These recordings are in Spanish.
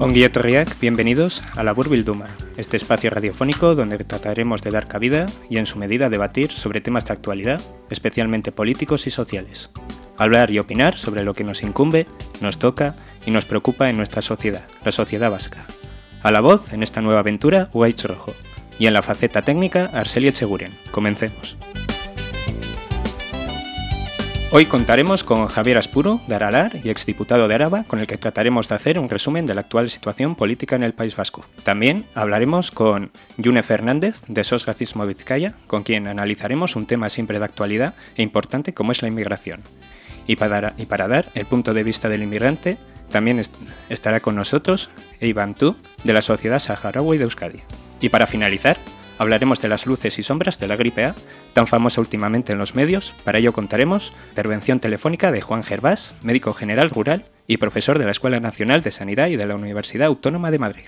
Onguietorriac, bienvenidos a la Burbilduma, este espacio radiofónico donde trataremos de dar cabida y en su medida debatir sobre temas de actualidad, especialmente políticos y sociales. Hablar y opinar sobre lo que nos incumbe, nos toca y nos preocupa en nuestra sociedad, la sociedad vasca. A la voz, en esta nueva aventura, Uaich Rojo. Y en la faceta técnica, Arcelia Cheguren. Comencemos. Hoy contaremos con Javier Aspuro, de Aralar y exdiputado de Araba, con el que trataremos de hacer un resumen de la actual situación política en el País Vasco. También hablaremos con Yune Fernández, de SOS Racismo Vizcaya, con quien analizaremos un tema siempre de actualidad e importante como es la inmigración. Y para, dar el punto de vista del inmigrante, también estará con nosotros Eivan Tu, de la Sociedad Saharaui de Euskadi. Y para finalizar, hablaremos de las luces y sombras de la gripe A, tan famosa últimamente en los medios. Para ello contaremos intervención telefónica de Juan Gervás, médico general rural y profesor de la Escuela Nacional de Sanidad y de la Universidad Autónoma de Madrid.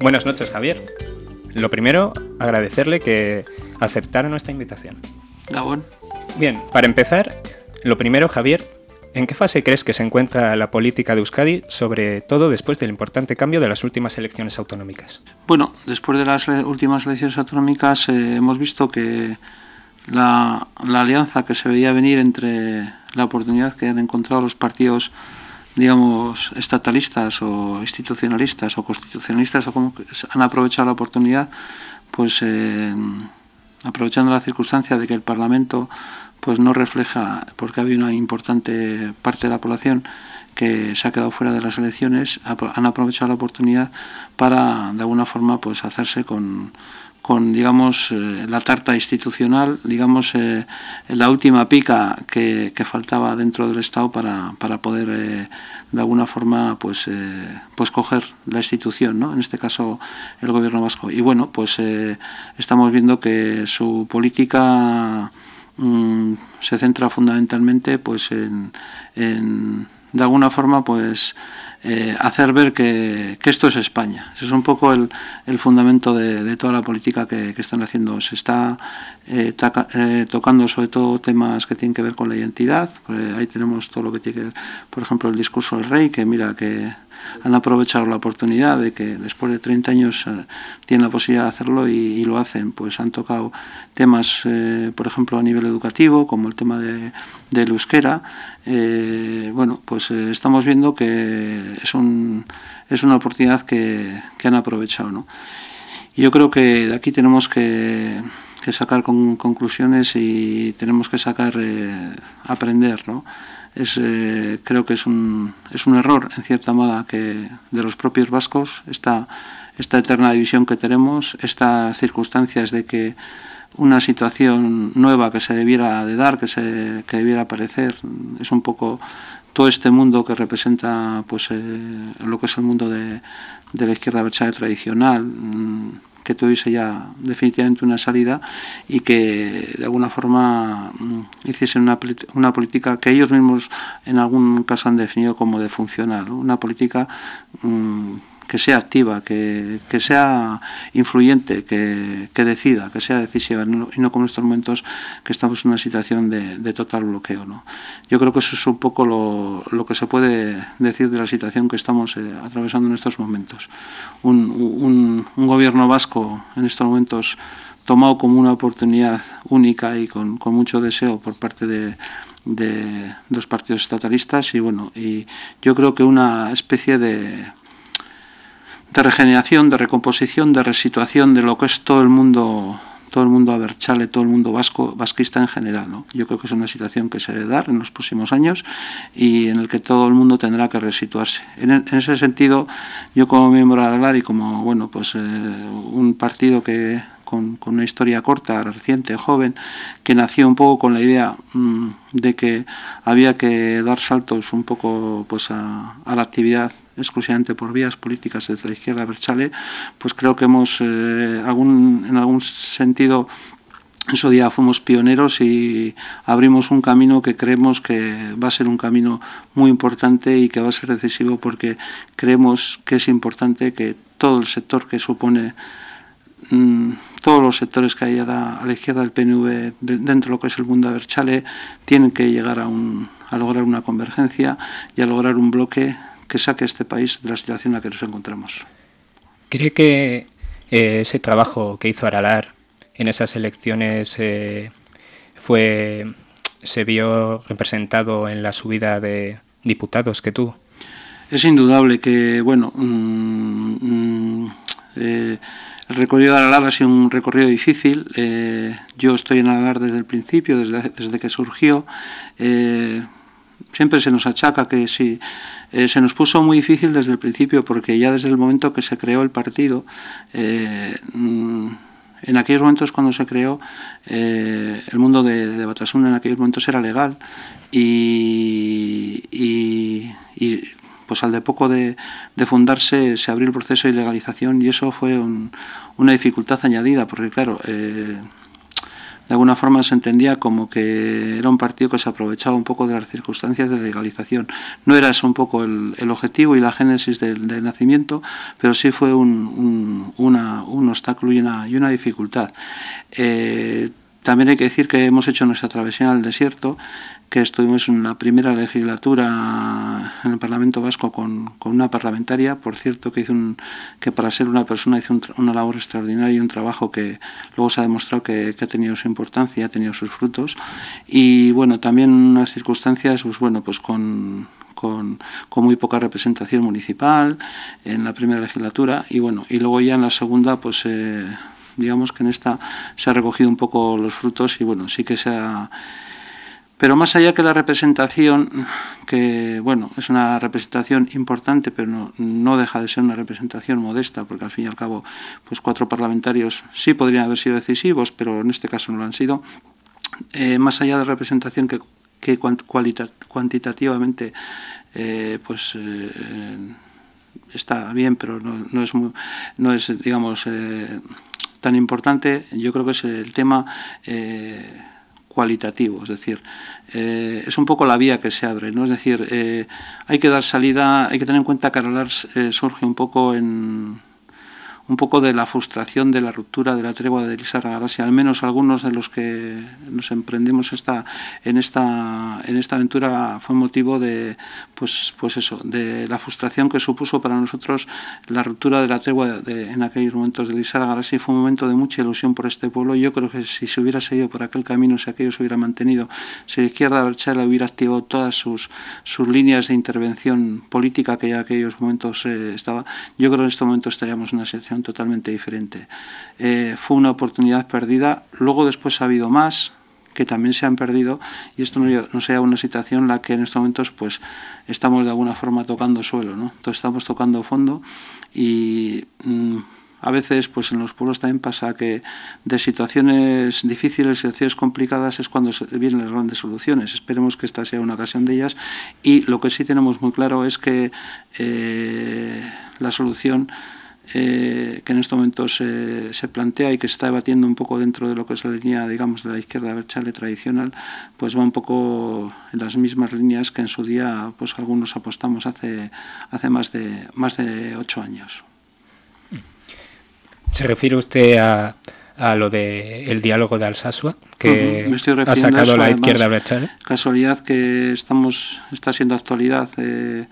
Buenas noches, Javier. Lo primero, agradecerle que aceptara nuestra invitación. Gabón. Bien, para empezar, lo primero, Javier, ¿en qué fase crees que se encuentra la política de Euskadi, sobre todo después del importante cambio de las últimas elecciones autonómicas? Bueno, después de las últimas elecciones autonómicas eh, hemos visto que la, la alianza que se veía venir entre la oportunidad que han encontrado los partidos digamos, estatalistas o institucionalistas o constitucionalistas o como han aprovechado la oportunidad, pues eh, aprovechando la circunstancia de que el Parlamento pues no refleja, porque había una importante parte de la población que se ha quedado fuera de las elecciones, han aprovechado la oportunidad para de alguna forma pues hacerse con con digamos eh, la tarta institucional, digamos eh, la última pica que, faltaba dentro del Estado para, para poder eh, de alguna forma pues pues coger la institución, ¿no? en este caso el gobierno vasco. Y bueno, pues estamos viendo que su política mm, se centra fundamentalmente pues en, en de alguna forma pues eh, hacer ver que, esto es España. Ese es un poco el, fundamento de, toda la política que, están haciendo. Se está eh, eh, tocando sobre todo temas que tienen que ver con la identidad. ahí tenemos todo lo que tiene que ver, por ejemplo, el discurso del rey, que mira que han aprovechado la oportunidad de que después de 30 años eh, tienen la posibilidad de hacerlo y, lo hacen. Pues han tocado temas, eh, por ejemplo, a nivel educativo, como el tema de, del euskera. Eh, bueno, pues estamos viendo que es, un, es una oportunidad que, han aprovechado. ¿no? Yo creo que de aquí tenemos que, sacar conclusiones y tenemos que sacar, aprender, ¿no? Eh, creo que es un, es un error, en cierta moda, que de los propios vascos, esta, esta eterna división que tenemos, estas circunstancias de que una situación nueva que se debiera de dar, que, se, que debiera aparecer, es un poco todo este mundo que representa pues eh, lo que es el mundo de, de la izquierda abertzale tradicional, mm, que tuviese ya definitivamente una salida y que de alguna forma mm, hiciesen una, una política que ellos mismos en algún caso han definido como de funcional, una política mm, que sea activa, que, sea influyente, que, decida, que sea decisiva, y no como en estos momentos que estamos en una situación de, total bloqueo. ¿no? Yo creo que eso es un poco lo, que se puede decir de la situación que estamos eh, atravesando en estos momentos. Un, gobierno vasco en estos momentos tomado como una oportunidad única y con, mucho deseo por parte de, de los partidos estatalistas y bueno y yo creo que una especie de de regeneración, de recomposición, de resituación de lo que es todo el mundo todo el mundo aberchale, todo el mundo vasco, vasquista en general. Yo creo que es una situación que se debe dar en los próximos años y en el que todo el mundo tendrá que resituarse. En, e, ese sentido, yo como miembro de ALAR y como bueno, pues, eh, un partido que con, una historia corta, reciente, joven, que nació un poco con la idea mm, de que había que dar saltos un poco pues, a, la actividad exclusivamente por vías políticas desde la izquierda Berchale, pues creo que hemos eh, en algún sentido en su día fuimos pioneros y abrimos un camino que creemos que va a ser un camino muy importante y que va a ser decisivo porque creemos que es importante que todo el sector que supone mm, todos los sectores que hay a la, izquierda del PNV dentro de lo que es el mundo de Berchale tienen que llegar a, un, a lograr una convergencia y a lograr un bloque que saque a este país de la situación en la que nos encontramos. ¿Cree que eh, ese trabajo que hizo Aralar en esas elecciones eh, fue se vio representado en la subida de diputados que tuvo? Es indudable que, bueno, mm, mm, eh, el recorrido de Aralar ha sido un recorrido difícil. yo estoy en Aralar desde el principio, desde, desde que surgió. siempre se nos achaca que si eh, se nos puso muy difícil desde el principio porque ya desde el momento que se creó el partido, eh, mm, en aquellos momentos cuando se creó, eh, el mundo de, Batasuna en aquellos momentos era legal y, pues al de poco de, fundarse se abrió el proceso de legalización y eso fue una dificultad añadida porque claro, de alguna forma se entendía como que era un partido que se aprovechaba un poco de las circunstancias de legalización. No era eso un poco el, objetivo y la génesis del, nacimiento, pero sí fue un, un obstáculo y una, y una dificultad. Eh, también hay que decir que hemos hecho nuestra travesía al desierto, que estuvimos en la primera legislatura en el Parlamento Vasco con, una parlamentaria, por cierto, que hizo un, que para ser una persona hizo una labor extraordinaria y un trabajo que luego se ha demostrado que, ha tenido su importancia, ha tenido sus frutos. Y bueno, también unas circunstancias, pues bueno, pues con, con, muy poca representación municipal en la primera legislatura y bueno, y luego ya en la segunda, pues eh, digamos que en esta se ha recogido un poco los frutos y bueno, sí que se ha... Pero más allá que la representación, que bueno, es una representación importante, pero no, no, deja de ser una representación modesta, porque al fin y al cabo, pues cuatro parlamentarios sí podrían haber sido decisivos, pero en este caso no lo han sido. Eh, más allá de representación que, que cuantitativamente, eh, pues eh, está bien, pero no, no, es, no es, digamos, tan importante, yo creo que es el tema cualitativo, es decir, eh, es un poco la vía que se abre, ¿no? Es decir, eh, hay que dar salida, hay que tener en cuenta que Aralar surge un poco en un poco de la frustración de la ruptura de la tregua de Elisa Ragarasi, al menos algunos de los que nos emprendimos esta, en, esta, en esta aventura fue motivo de, pues, pues eso, de la frustración que supuso para nosotros la ruptura de la tregua de, en aquellos momentos de Elisa Ragarasi. Fue un momento de mucha ilusión por este pueblo. Yo creo que si se hubiera seguido por aquel camino, si aquello se hubiera mantenido, si la izquierda Berchela hubiera activado todas sus, sus líneas de intervención política que ya en aquellos momentos eh, estaba, yo creo que en este momento estaríamos en una situación totalmente diferente. Eh, fue una oportunidad perdida, luego después ha habido más que también se han perdido y esto no, sea una situación en la que en estos momentos pues estamos de alguna forma tocando suelo, ¿no? Entonces estamos tocando fondo y mm, a veces pues en los pueblos también pasa que de situaciones difíciles, situaciones complicadas es cuando vienen las grandes soluciones. Esperemos que esta sea una ocasión de ellas y lo que sí tenemos muy claro es que eh, la solución eh, que en estos momentos se plantea y que se está debatiendo un poco dentro de lo que es la línea, digamos, de la izquierda berchale tradicional, pues va un poco en las mismas líneas que en su día, pues algunos apostamos hace, hace más de más de ocho años. ¿Se refiere usted a, a lo del el diálogo de Alsasua que ha sacado la izquierda berchale? Casualidad que estamos está siendo actualidad eh,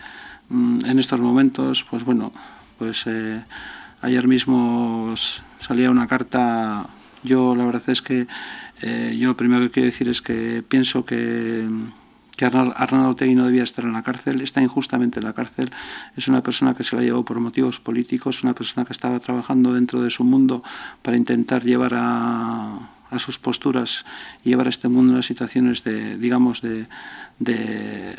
mm, en estos momentos, pues bueno pues eh, ayer mismo salía una carta, yo la verdad es que eh, yo lo primero que quiero decir es que pienso que Arnaldo Otegui no debía estar en la cárcel, está injustamente en la cárcel, es una persona que se la llevó por motivos políticos, una persona que estaba trabajando dentro de su mundo para intentar llevar a, a sus posturas y llevar a este mundo a situaciones de, digamos, de, de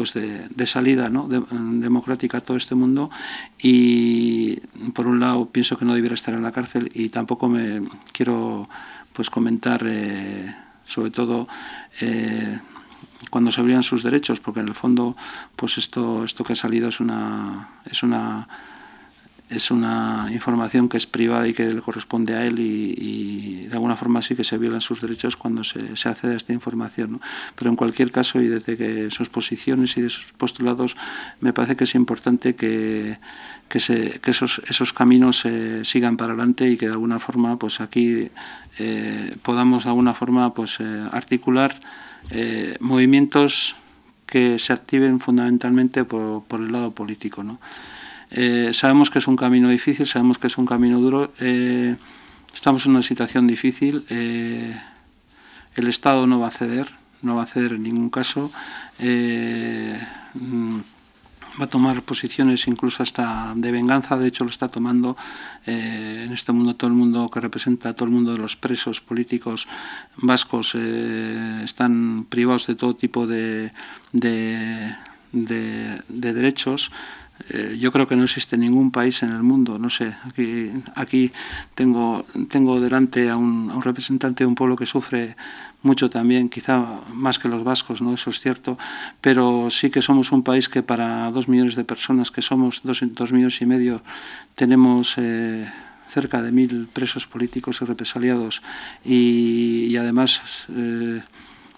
pues de, salida ¿no? democrática a todo este mundo y por un lado pienso que no debiera estar en la cárcel y tampoco me quiero pues comentar eh, sobre todo eh, cuando se abrían sus derechos porque en el fondo pues esto esto que ha salido es una es una es una información que es privada y que le corresponde a él y, de alguna forma sí que se violan sus derechos cuando se, se accede a esta información. Pero en cualquier caso y desde que sus posiciones y de sus postulados me parece que es importante que, que, se, esos, esos caminos se sigan para adelante y que de alguna forma pues aquí eh, podamos de alguna forma pues eh, articular eh, movimientos que se activen fundamentalmente por, por el lado político. ¿no? Eh, sabemos que es un camino difícil, sabemos que es un camino duro. Eh, estamos en una situación difícil. Eh, el Estado no va a ceder, no va a ceder en ningún caso. Va a tomar posiciones incluso hasta de venganza, de hecho lo está tomando en este mundo, todo el mundo que representa, todo el mundo de los presos políticos vascos están privados de todo tipo de derechos. Eh, yo creo que no existe ningún país en el mundo, no sé, aquí, tengo, tengo delante a un, representante de un pueblo que sufre mucho también, quizá más que los vascos, ¿no? eso es cierto, pero sí que somos un país que para dos millones de personas, que somos dos, dos millones y medio, tenemos... Eh, cerca de mil presos políticos y represaliados y, y además eh,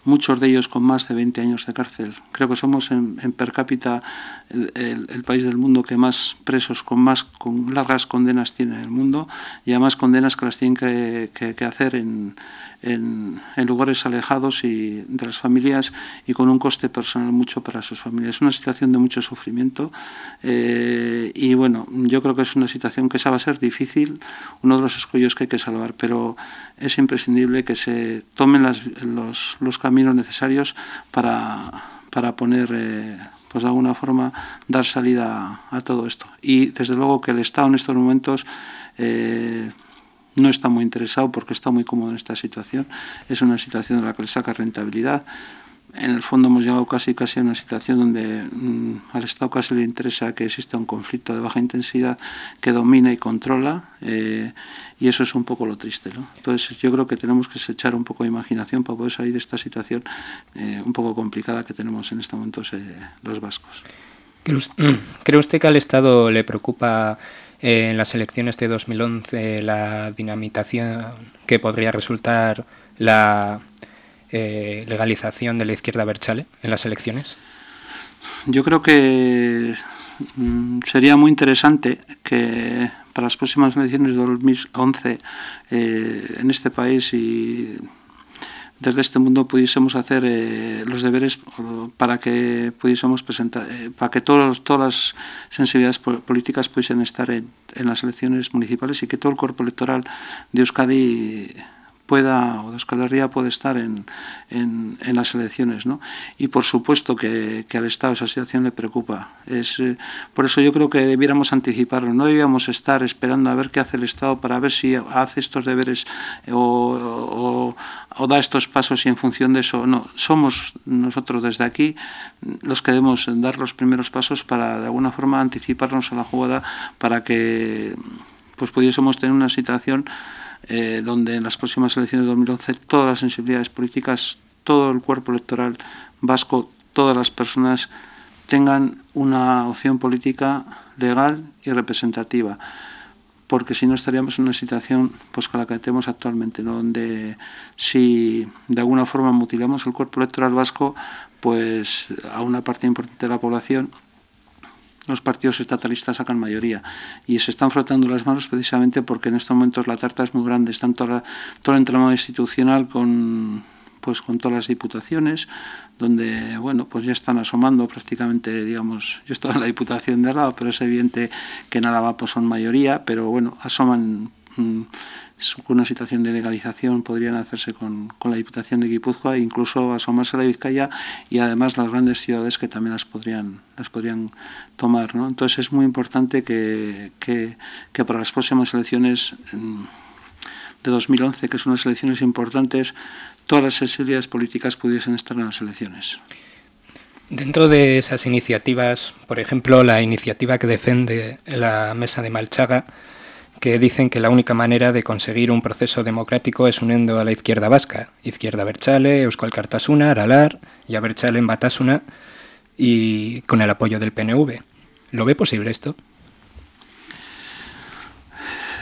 muchos de ellos con más de 20 años de cárcel. Creo que somos en, en per cápita el, país del mundo que más presos con más con largas condenas tiene en el mundo y además condenas que las tienen que hacer en, en, lugares alejados y de las familias y con un coste personal mucho para sus familias. Es una situación de mucho sufrimiento eh, y bueno, yo creo que es una situación que esa va a ser difícil, uno de los escollos que hay que salvar, pero es imprescindible que se tomen los, los caminos necesarios para, para poner... Eh, pues de alguna forma dar salida a, a, todo esto. Y desde luego que el Estado en estos momentos eh, no está muy interesado porque está muy cómodo en esta situación. Es una situación de la que le saca rentabilidad. En el fondo hemos llegado casi casi a una situación donde mmm, al Estado casi le interesa que exista un conflicto de baja intensidad que domina y controla eh, y eso es un poco lo triste. ¿no? Entonces yo creo que tenemos que echar un poco de imaginación para poder salir de esta situación eh, un poco complicada que tenemos en este momento eh, los vascos. ¿Cree usted que al Estado le preocupa eh, en las elecciones de 2011 la dinamitación que podría resultar la eh, legalización de la izquierda Berchale en las elecciones? Yo creo que mm, sería muy interesante que para las próximas elecciones de 2011 eh, en este país y desde este mundo pudiésemos hacer eh, los deberes para que pudiésemos presentar, eh, para que todos, todas las sensibilidades políticas pudiesen estar en, en las elecciones municipales y que todo el cuerpo electoral de Euskadi pueda, o de Euskal puede estar en, en, las elecciones. ¿no? Y por supuesto que, al Estado esa situación le preocupa. Es, eh, por eso yo creo que debiéramos anticiparlo. No debíamos estar esperando a ver qué hace el Estado para ver si hace estos deberes o, o, o da estos pasos y en función de eso. No, somos nosotros desde aquí los que debemos dar los primeros pasos para de alguna forma anticiparnos a la jugada para que pues pudiésemos tener una situación eh, donde en las próximas elecciones de 2011 todas las sensibilidades políticas, todo el cuerpo electoral vasco, todas las personas tengan una opción política legal y representativa. Porque si no estaríamos en una situación pues con la que tenemos actualmente, donde si de alguna forma mutilamos el cuerpo electoral vasco, pues a una parte importante de la población los partidos estatalistas sacan mayoría. Y se están frotando las manos precisamente porque en estos momentos la tarta es muy grande, están toda, todo el entramado institucional con pues con todas las diputaciones donde bueno pues ya están asomando prácticamente digamos yo estoy en la diputación de Álava pero es evidente que en Álava pues son mayoría pero bueno asoman mmm, una situación de legalización podrían hacerse con, con la Diputación de Guipúzcoa, incluso asomarse a la Vizcaya y además las grandes ciudades que también las podrían, las podrían tomar. ¿no? Entonces es muy importante que, que, que para las próximas elecciones de 2011, que son unas elecciones importantes, todas las sensibilidades políticas pudiesen estar en las elecciones. Dentro de esas iniciativas, por ejemplo, la iniciativa que defiende la Mesa de Malchaga, que dicen que la única manera de conseguir un proceso democrático es uniendo a la izquierda vasca, izquierda Berchale, Euskal Kartasuna, Aralar y a Berchale en Batasuna y con el apoyo del PNV. ¿Lo ve posible esto?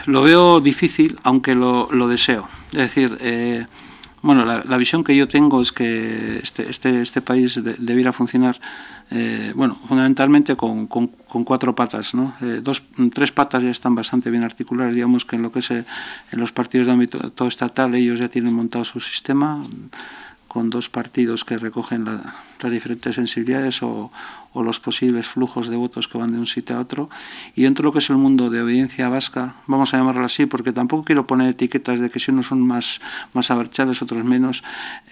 lo veo difícil, aunque lo, lo deseo. Es decir, eh, bueno, la, visión que yo tengo es que este, este, este país debiera funcionar, eh, bueno, fundamentalmente con, con, cuatro patas, ¿no? Eh, dos, tres patas ya están bastante bien articuladas, digamos que en lo que es en los partidos de ámbito estatal ellos ya tienen montado su sistema, con dos partidos que recogen las diferentes sensibilidades o, los posibles flujos de votos que van de un sitio a otro. Y dentro de lo que es el mundo de obediencia vasca, vamos a llamarlo así, porque tampoco quiero poner etiquetas de que si unos son más, más aberchales, otros menos,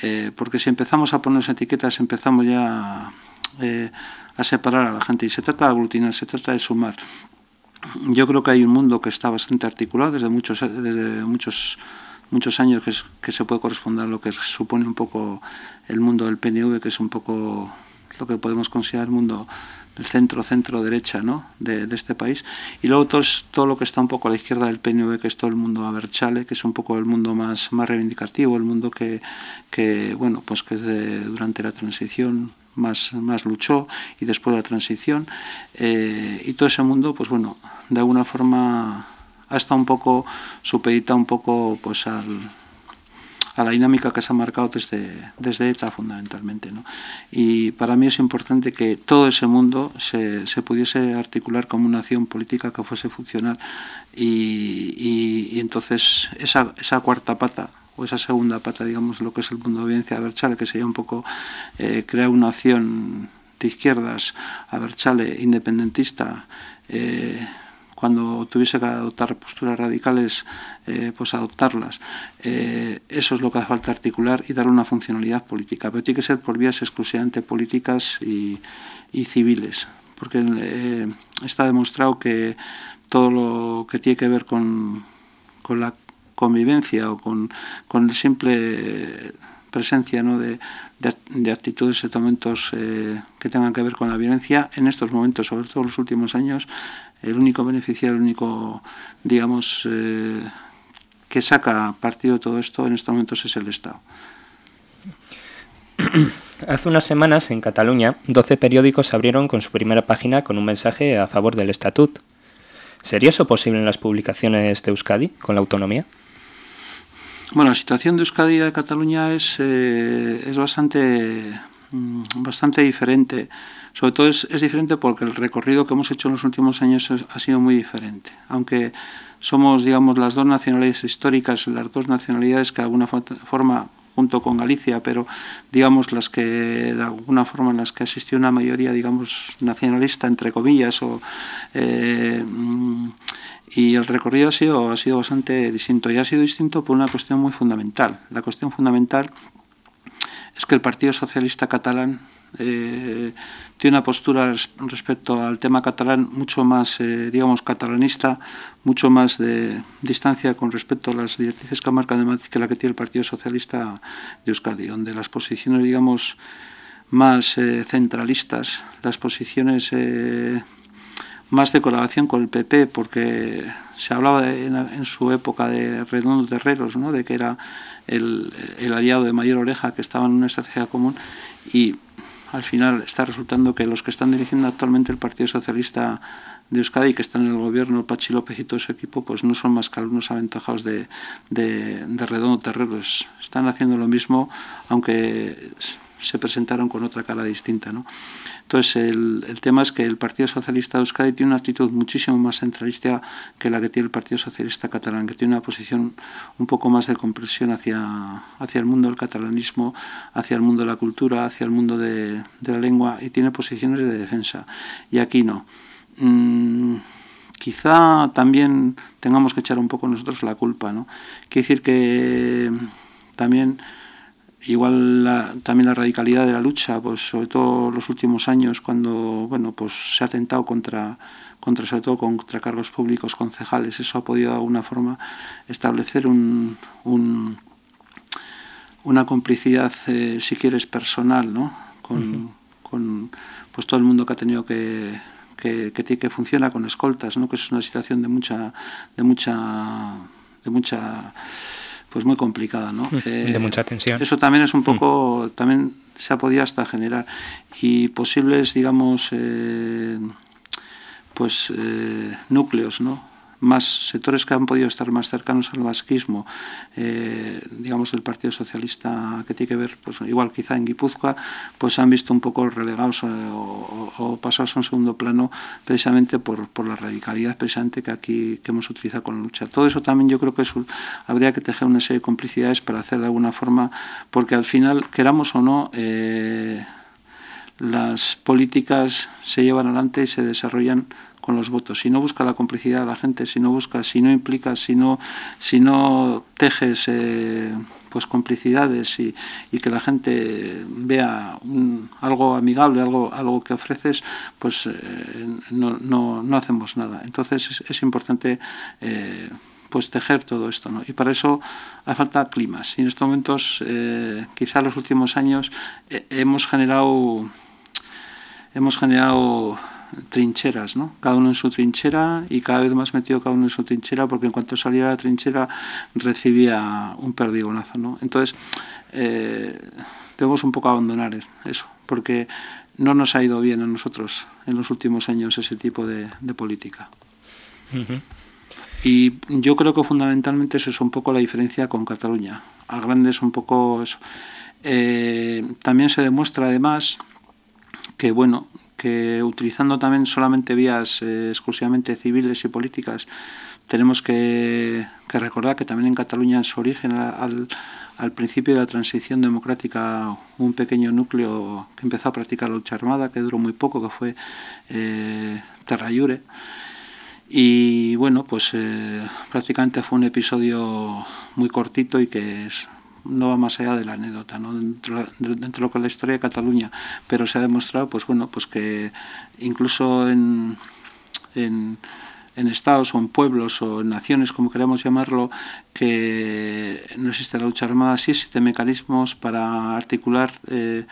eh, porque si empezamos a poner etiquetas empezamos ya eh, a separar a la gente. Y se trata de aglutinar, se trata de sumar. Yo creo que hay un mundo que está bastante articulado desde muchos, desde muchos muchos años que, que, se puede corresponder a lo que supone un poco el mundo del PNV, que es un poco lo que podemos considerar el mundo del centro, centro derecha ¿no? de, este país. Y luego todo, es, todo lo que está un poco a la izquierda del PNV, que es todo el mundo aberchale, que es un poco el mundo más, más reivindicativo, el mundo que, que bueno, pues que durante la transición más, más luchó y después de la transición. Eh, y todo ese mundo, pues bueno, de alguna forma ha estado un poco supedita un poco pues al, a la dinámica que se ha marcado desde, desde ETA fundamentalmente. ¿no? Y para mí es importante que todo ese mundo se, se pudiese articular como una acción política que fuese funcional y, y, entonces esa, esa cuarta pata o esa segunda pata, digamos, lo que es el mundo de audiencia a Berchale, que sería un poco eh, crear una acción de izquierdas a Berchale independentista, eh, cuando tuviese que adoptar posturas radicales, eh, pues adoptarlas. Eso es lo que hace falta articular y darle una funcionalidad política, pero tiene que ser por vías exclusivamente políticas y, civiles, porque está demostrado que todo lo que tiene que ver con, con la convivencia o con, con el simple presencia ¿no? de, de, actitudes y momentos que tengan que ver con la violencia, en estos momentos, sobre todo en los últimos años, el único beneficiario, el único, digamos, eh, que saca partido de todo esto en estos momentos es el Estado. Hace unas semanas en Cataluña, 12 periódicos abrieron con su primera página con un mensaje a favor del estatut. ¿Sería eso posible en las publicaciones de Euskadi con la autonomía? Bueno, la situación de Euskadi y de Cataluña es, eh, es bastante, mm, bastante diferente. Sobre todo es, diferente porque el recorrido que hemos hecho en los últimos años ha sido muy diferente. Aunque somos, digamos, las dos nacionalidades históricas, las dos nacionalidades que de alguna forma junto con Galicia, pero digamos las que de alguna forma en las que asistió una mayoría, digamos, nacionalista entre comillas, o, eh, y el recorrido ha sido, ha sido bastante distinto y ha sido distinto por una cuestión muy fundamental. La cuestión fundamental es que el Partido Socialista Catalán eh, tiene una postura respecto al tema catalán mucho más, eh, digamos, catalanista, mucho más de distancia con respecto a las directrices que marca de Madrid que la que tiene el Partido Socialista de Euskadi, donde las posiciones, digamos, más eh, centralistas, las posiciones más de colaboración con el PP, porque se hablaba en, su época de Redondo Terreros, ¿no? de que era el, aliado de Mayor Oreja, que estaba en una estrategia común, y al final está resultando que los que están dirigiendo actualmente el Partido Socialista de Euskadi, que están en el gobierno, Pachi López y todo su equipo, pues no son más que algunos aventajados de, de, de Redondo Terreros. Están haciendo lo mismo, aunque se presentaron con otra cara distinta. ¿no? Entonces, el, el, tema es que el Partido Socialista de Euskadi tiene una actitud muchísimo más centralista que la que tiene el Partido Socialista catalán, que tiene una posición un poco más de compresión hacia, hacia el mundo del catalanismo, hacia el mundo de la cultura, hacia el mundo de, de la lengua y tiene posiciones de defensa. Y aquí no. Mm, quizá también tengamos que echar un poco nosotros la culpa, ¿no? Quiere decir que también igual también la radicalidad de la lucha, pues sobre todo los últimos años cuando bueno pues se ha atentado contra contra sobre todo contra cargos públicos concejales, eso ha podido de alguna forma establecer un, una complicidad eh, si quieres personal, ¿no? Con, con pues todo el mundo que ha tenido que que, que, que funciona con escoltas, ¿no? que es una situación de mucha de mucha de mucha pues muy complicada, ¿no? de eh, mucha tensión. Eso también es un poco, mm. también se ha podido hasta generar y posibles, digamos, eh, pues eh, núcleos, ¿no? Más sectores que han podido estar más cercanos al vasquismo, eh, digamos del Partido Socialista que tiene que ver, pues igual quizá en Guipúzcoa, pues han visto un poco relegados o, pasados a un segundo plano precisamente por, por la radicalidad precisamente que aquí que hemos utilizado con la lucha. Todo eso también yo creo que habría que tejer una serie de complicidades para hacer de alguna forma, porque al final, queramos o no, eh, las políticas se llevan adelante y se desarrollan con los votos. Si no busca la complicidad de la gente, si no busca, si no implica, si no, si no tejes eh, pues complicidades y, que la gente vea algo amigable, algo, algo que ofreces, pues eh, no, no, no, hacemos nada. Entonces es, importante eh, pues tejer todo esto, ¿no? Y para eso hace falta climas. Y en estos momentos, quizá en los últimos años, hemos generado hemos generado trincheras, ¿no? Cada uno en su trinchera y cada vez más metido cada uno en su trinchera porque en cuanto salía de la trinchera recibía un perdigonazo, ¿no? Entonces eh, debemos un poco abandonar eso porque no nos ha ido bien a nosotros en los últimos años ese tipo de, política. Y yo creo que fundamentalmente eso es un poco la diferencia con Cataluña. A grandes un poco eso. Eh, también se demuestra además que bueno, que utilizando también solamente vías eh, exclusivamente civiles y políticas, tenemos que, recordar que también en Cataluña en su origen al, principio de la transición democrática un pequeño núcleo que empezó a practicar la lucha armada, que duró muy poco, que fue eh, Terrayure. Y bueno, pues eh, prácticamente fue un episodio muy cortito y que es no va más allá de la anécdota, ¿no? dentro, de lo que es la historia de Cataluña, pero se ha demostrado pues bueno, pues que incluso en, en, estados o en pueblos o en naciones, como queramos llamarlo, que no existe la lucha armada, sí existen mecanismos para articular eh,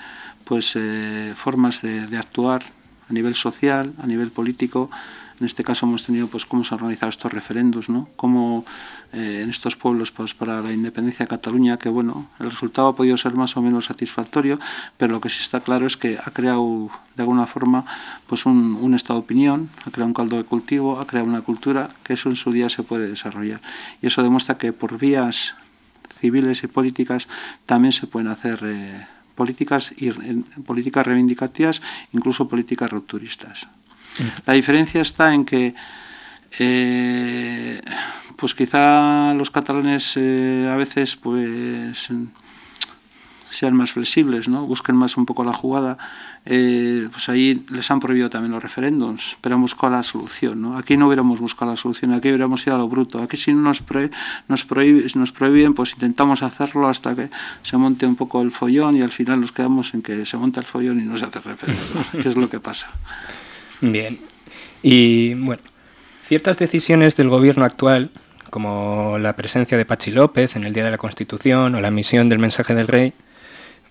pues eh, formas de, de actuar a nivel social, a nivel político, en este caso hemos tenido pues cómo se han organizado estos referendos, ¿no? Cómo eh, en estos pueblos pues para la independencia de Cataluña, que bueno, el resultado ha podido ser más o menos satisfactorio, pero lo que sí está claro es que ha creado de alguna forma pues un, estado de opinión, ha creado un caldo de cultivo, ha creado una cultura que eso en su día se puede desarrollar. Y eso demuestra que por vías civiles y políticas también se pueden hacer eh, políticas y políticas reivindicativas, incluso políticas rupturistas. La diferencia está en que eh, pues quizá los catalanes eh, a veces pues sean más flexibles, ¿no? busquen más un poco la jugada, eh, pues ahí les han prohibido también los referéndums, pero han buscado la solución. ¿no? Aquí no hubiéramos buscado la solución, aquí hubiéramos ido a lo bruto. Aquí si nos, nos, nos prohíben, pues intentamos hacerlo hasta que se monte un poco el follón y al final nos quedamos en que se monta el follón y no se hace referéndum, que es lo que pasa. Bien. Y bueno, ciertas decisiones del gobierno actual, como la presencia de Pachi López en el Día de la Constitución o la emisión del mensaje del rey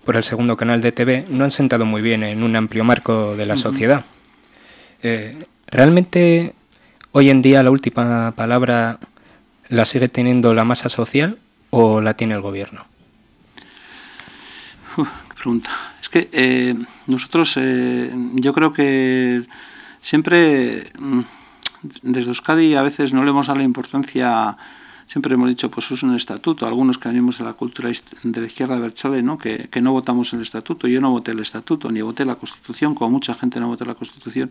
por el segundo canal de TV, no han sentado muy bien en un amplio marco de la sociedad. Eh, ¿Realmente hoy en día la última palabra la sigue teniendo la masa social o la tiene el gobierno? pregunta. Es que eh, nosotros, eh, yo creo que siempre mm, desde Euskadi a veces no le hemos dado la importancia siempre hemos dicho pues es un estatuto. Algunos que venimos de la cultura de la izquierda Berchale ¿no? Que, no votamos el estatuto. Yo no voté el estatuto ni voté la constitución como mucha gente no votó la constitución.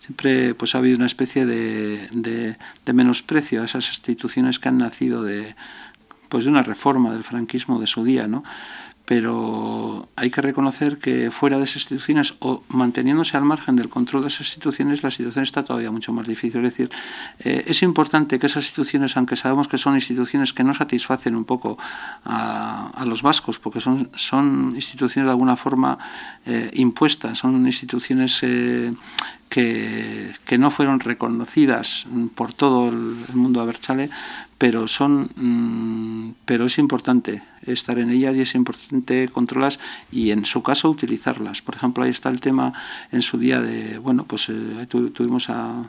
Siempre pues ha habido una especie de, de, de menosprecio a esas instituciones que han nacido de pues de una reforma del franquismo de su día no pero hay que reconocer que fuera de esas instituciones o manteniéndose al margen del control de esas instituciones, la situación está todavía mucho más difícil. Es decir, eh, es importante que esas instituciones, aunque sabemos que son instituciones que no satisfacen un poco a, los vascos, porque son, son instituciones de alguna forma eh, impuestas, son instituciones eh, que, que, no fueron reconocidas por todo el, mundo Berchale, pero son mm, pero es importante estar en ellas y es importante controlarlas y en su caso utilizarlas. Por ejemplo, ahí está el tema en su día de, bueno, pues eh, tuvimos al,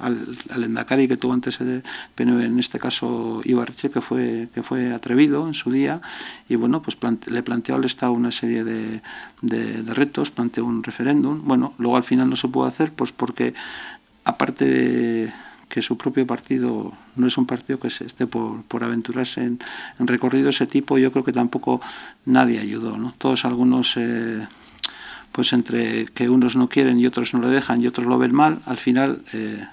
al, Endacari que tuvo antes el PNV, en este caso Ibarche, que fue, que fue atrevido en su día y bueno, pues le planteó al Estado una serie de, de, retos, planteó un referéndum. Bueno, luego al final no se pudo hacer pues porque aparte de que su propio partido no es un partido que se esté por, por aventurarse en, en, recorrido ese tipo, yo creo que tampoco nadie ayudó, ¿no? Todos algunos, eh, pues entre que unos no quieren y otros no le dejan y otros lo ven mal, al final eh,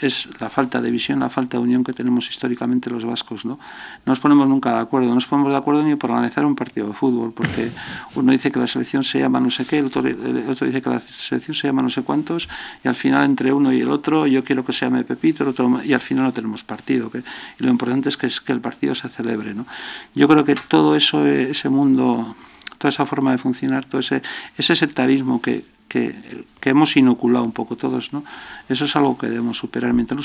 es la falta de visión, la falta de unión que tenemos históricamente los vascos. ¿no? nos ponemos nunca de acuerdo, no nos ponemos de acuerdo ni por organizar un partido de fútbol, porque uno dice que la selección se llama no sé qué, el otro, dice que la selección se llama no sé cuántos, y al final entre uno y el otro yo quiero que se llame Pepito, el otro, y al final no tenemos partido. y lo importante es que, es que el partido se celebre. ¿no? Yo creo que todo eso, ese mundo, toda esa forma de funcionar, todo ese, ese sectarismo que hemos inoculado un poco todos, ¿no? Eso es algo que debemos superar. Mientras no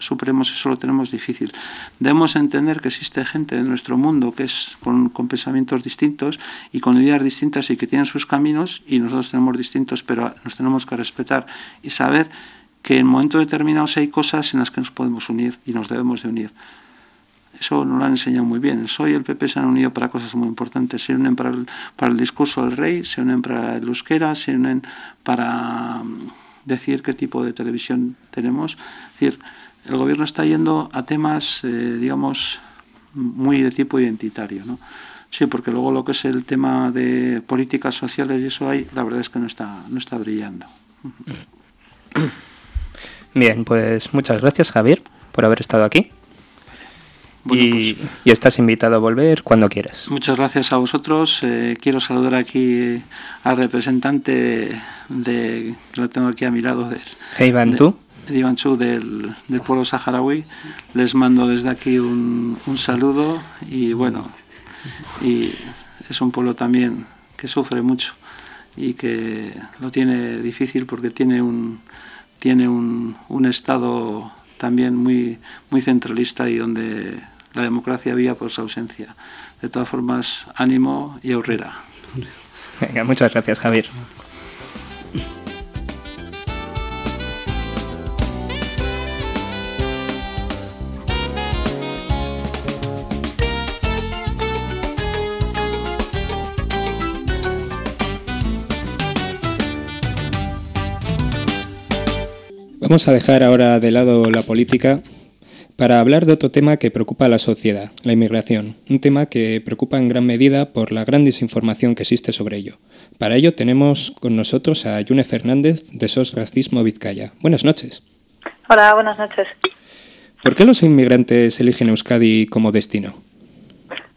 superemos eso, lo tenemos difícil. Debemos entender que existe gente en nuestro mundo que es con, con, pensamientos distintos y con ideas distintas y que tienen sus caminos y nosotros tenemos distintos, pero nos tenemos que respetar y saber que en momentos determinados hay cosas en las que nos podemos unir y nos debemos de unir. Eso nos lo han enseñado muy bien. El PSOE y el PP se han unido para cosas muy importantes. Se unen para el, para el discurso del rey, se unen para el euskera, se unen para mm, decir qué tipo de televisión tenemos. Es decir, el gobierno está yendo a temas, eh, digamos, muy de tipo identitario. ¿no? Sí, porque luego lo que es el tema de políticas sociales y eso hay, la verdad es que no está, no está brillando. Bien, pues muchas gracias Javier por haber estado aquí. Pues y, estás invitado a volver cuando quieras. Muchas gracias a vosotros. Eh, quiero saludar aquí al representante de, que lo tengo aquí a mi lado. De, hey, tú. del, del, pueblo saharaui. Les mando desde aquí un, un saludo y bueno, y es un pueblo también que sufre mucho y que lo tiene difícil porque tiene un, tiene un, un estado también muy, muy centralista y donde la democracia había por su ausencia. De todas formas, ánimo y aurrera. Venga, muchas gracias, Javier. Vamos a dejar ahora de lado la política para hablar de otro tema que preocupa a la sociedad, la inmigración, un tema que preocupa en gran medida por la gran desinformación que existe sobre ello. Para ello tenemos con nosotros a Yune Fernández de SOS Racismo Vizcaya. Buenas noches. Hola, buenas noches. ¿Por qué los inmigrantes eligen Euskadi como destino?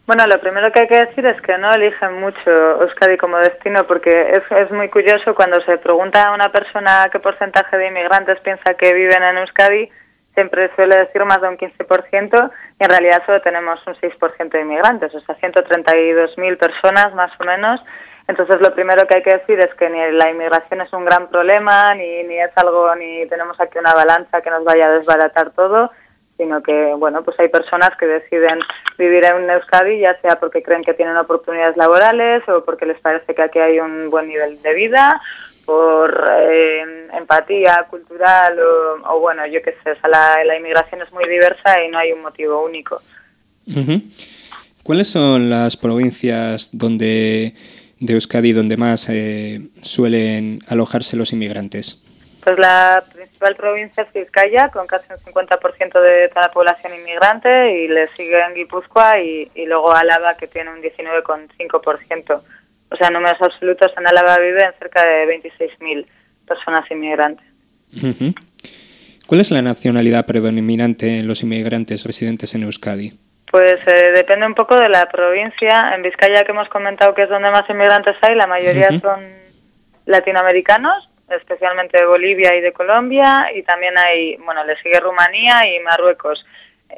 Bueno, lo primero que hay que decir es que no eligen mucho Euskadi como destino porque es, es muy curioso cuando se pregunta a una persona qué porcentaje de inmigrantes piensa que viven en Euskadi, siempre suele decir más de un 15% y en realidad solo tenemos un 6% de inmigrantes, o sea, 132.000 personas más o menos. Entonces lo primero que hay que decir es que ni la inmigración es un gran problema, ni, ni es algo, ni tenemos aquí una balanza que nos vaya a desbaratar todo, sino que, bueno, pues hay personas que deciden vivir en Euskadi ya sea porque creen que tienen oportunidades laborales o porque les parece que aquí hay un buen nivel de vida por eh, empatía cultural o, bueno, yo qué sé, la, inmigración es muy diversa y no hay un motivo único. ¿Cuáles son las provincias donde de Euskadi donde más eh, suelen alojarse los inmigrantes? Pues la principal provincia es Vizcaya, con casi un 50% de toda la población inmigrante, y le sigue en Guipúzcoa y, y luego Álava, que tiene un 19,5% o sea, números absolutos, en Álava viven cerca de 26.000 personas inmigrantes. ¿Cuál es la nacionalidad predominante en los inmigrantes residentes en Euskadi? Pues eh, depende un poco de la provincia. En Vizcaya, que hemos comentado que es donde más inmigrantes hay, la mayoría son latinoamericanos, especialmente de Bolivia y de Colombia, y también hay, bueno, le sigue Rumanía y Marruecos.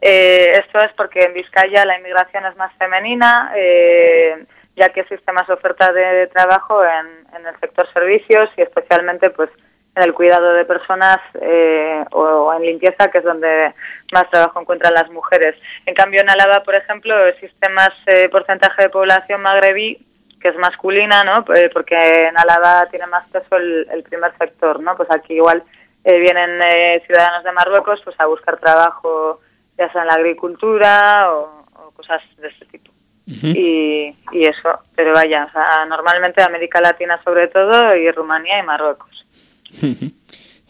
Eh, esto es porque en Vizcaya la inmigración es más femenina, eh, ya que existe más oferta de trabajo en, el sector servicios y especialmente pues en el cuidado de personas eh, o, en limpieza, que es donde más trabajo encuentran las mujeres. En cambio, en Álava, por ejemplo, existe más eh, porcentaje de población magrebí, que es masculina, ¿no? Eh, porque en Álava tiene más peso el, primer sector, ¿no? Pues aquí igual vienen ciudadanos de Marruecos pues a buscar trabajo, ya sea en la agricultura o cosas de este y, y, eso, pero vaya, normalmente América Latina sobre todo y Rumanía y Marruecos.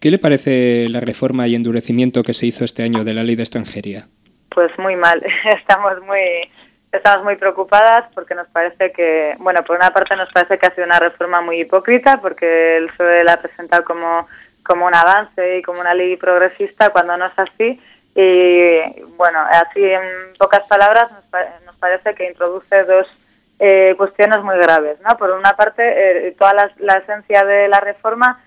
¿Qué le parece la reforma y endurecimiento que se hizo este año de la ley de extranjería? Pues muy mal. Estamos muy estamos muy preocupadas porque nos parece que, bueno, por una parte nos parece que ha sido una reforma muy hipócrita porque el PSOE la ha presentado como, como un avance y como una ley progresista cuando no es así. Y bueno, así en pocas palabras nos parece que introduce dos eh, cuestiones muy graves. ¿no? Por una parte, eh, toda la, esencia de la reforma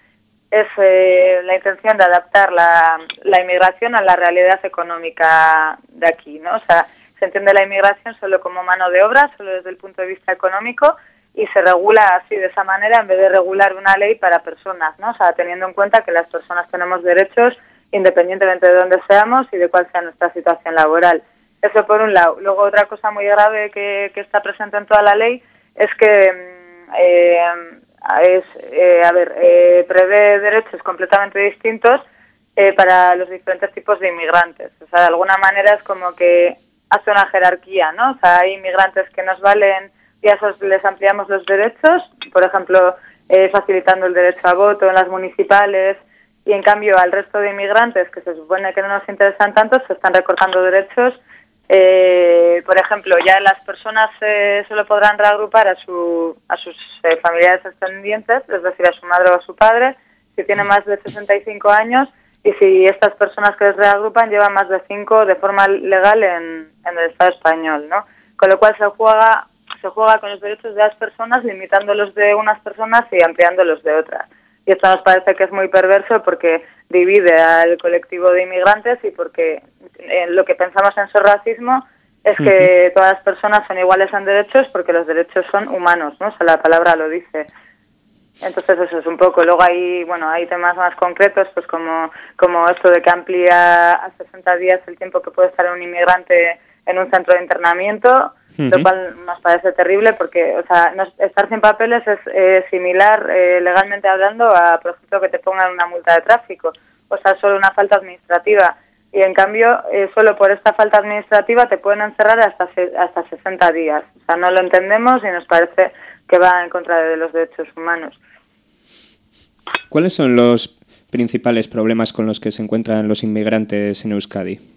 es eh, la intención de adaptar la, la inmigración a la realidad económica de aquí. ¿no? O sea, se entiende la inmigración solo como mano de obra, solo desde el punto de vista económico y se regula así de esa manera en vez de regular una ley para personas, ¿no? O sea, teniendo en cuenta que las personas tenemos derechos independientemente de dónde seamos y de cuál sea nuestra situación laboral. Eso por un lado. Luego otra cosa muy grave que, está presente en toda la ley es que mm, eh, es, eh, a ver, eh, prevé derechos completamente distintos para los diferentes tipos de inmigrantes. O sea, de alguna manera es como que hace una jerarquía, ¿no? O sea, hay inmigrantes que nos valen y a esos les ampliamos los derechos, por ejemplo, eh, facilitando el derecho a voto en las municipales, y en cambio al resto de inmigrantes que se supone que no nos interesan tanto, se están recortando derechos. Eh, por ejemplo, ya las personas eh, solo podrán reagrupar a, su, a sus familiares descendientes, es decir, a su madre o a su padre, si tienen más de 65 años y si estas personas que les reagrupan llevan más de cinco de forma legal en, en, el Estado español, ¿no? Con lo cual se juega se juega con los derechos de las personas, limitándolos de unas personas y ampliándolos de otras. Y esto nos parece que es muy perverso porque divide al colectivo de inmigrantes y porque eh, lo que pensamos en su racismo es que todas las personas son iguales en derechos porque los derechos son humanos, ¿no? O sea, la palabra lo dice. Entonces eso es un poco. Luego hay, bueno, hay temas más concretos, pues como, como esto de que amplía a 60 días el tiempo que puede estar un inmigrante en un centro de internamiento, lo cual nos parece terrible porque, o sea, estar sin papeles es eh, similar eh, legalmente hablando a, por ejemplo, que te pongan una multa de tráfico, o sea, solo una falta administrativa. Y en cambio, eh, solo por esta falta administrativa te pueden encerrar hasta, hasta 60 días. O sea, no lo entendemos y nos parece que va en contra de los derechos humanos. ¿Cuáles son los principales problemas con los que se encuentran los inmigrantes en Euskadi?